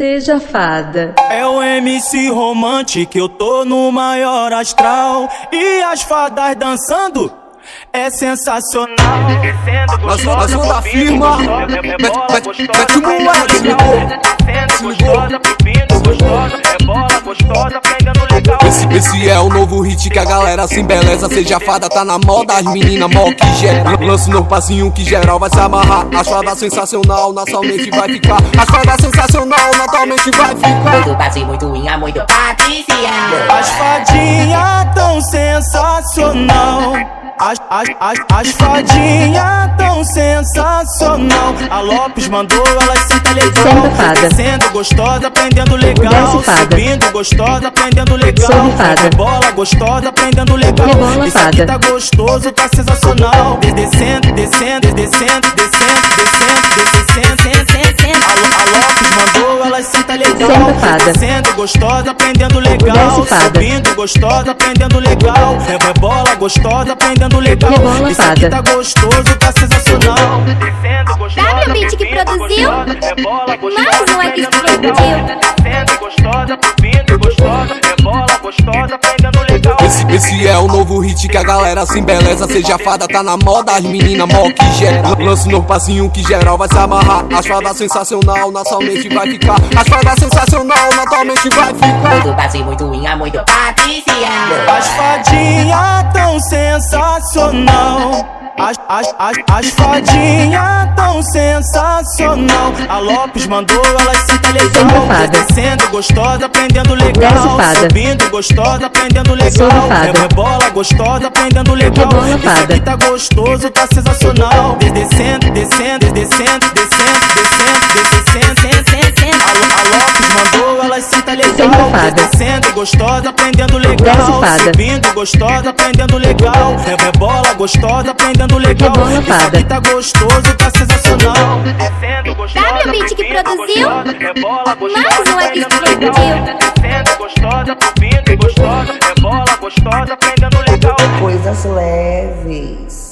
Seja fada. É o MC romântico, eu tô no maior astral. E as fadas dançando. É sensacional. Descendo gostosa, Nós da firma. Mete o moleque, se ligou. Descendo gostosa, gostosa. Esse, é o novo hit que a galera se embeleza. Seja fada, tá na moda, as meninas mó que gera. Lance no passinho que geral vai se amarrar. As fadas sensacional, na sua mente vai ficar. As fadas sensacional, na tua mente vai ficar. Muito passe, muito inha, muito Patrícia. As fadinhas tão sensacional. As, as, as, as fadinhas tão sensacional. A Lopes mandou, elas senta legal. Descendo gostosa, aprendendo legal. Desce, fada. Subindo gostosa, aprendendo legal. Sobe, fada. Rebola gostosa, aprendendo legal. Rebola, Isso fada. tá gostoso, tá sensacional. Descendo, descendo, descendo, descendo, descendo, descendo, descendo. A, a Lopes mandou, elas senta legal. Senta, fada. Descendo gostosa, aprendendo legal. Subindo gostosa, aprendendo legal. Rebola gostosa, aprendendo legal. Rebola, Isso aqui tá gostoso, tá sensacional. Descendo gostosa, Beat que subindo produziu. gostosa, rebola gostosa, Mais um aqui que Esse, é o novo hit que a galera se embeleza. Seja fada, tá na moda, as meninas mó que gera. Lance no passinho que geral vai se amarrar. As fadas sensacional, na sua mente vai ficar. As fadas sensacional, na tua mente vai ficar. Muito passe, muito inha, muito Patrícia. As fadinhas tão sensacional. As, as, as, as fadinhas tão sensacional. A Lopes mandou, legal. Senta, fada. Descendo gostosa, aprendendo legal. Subindo gostosa, aprendendo legal. Rebola gostosa, aprendendo legal. Isso aqui tá gostoso, tá sensacional. Descendo, descendo, descendo, descendo, descendo, descendo, descendo. Fada. Descendo gostosa, aprendendo legal. Subindo gostosa, aprendendo legal. Rebola gostosa, aprendendo legal. Rebola, fada. Tá gostoso, tá sensacional. Beat que produziu. Mais um aqui que produziu. Coisas leves.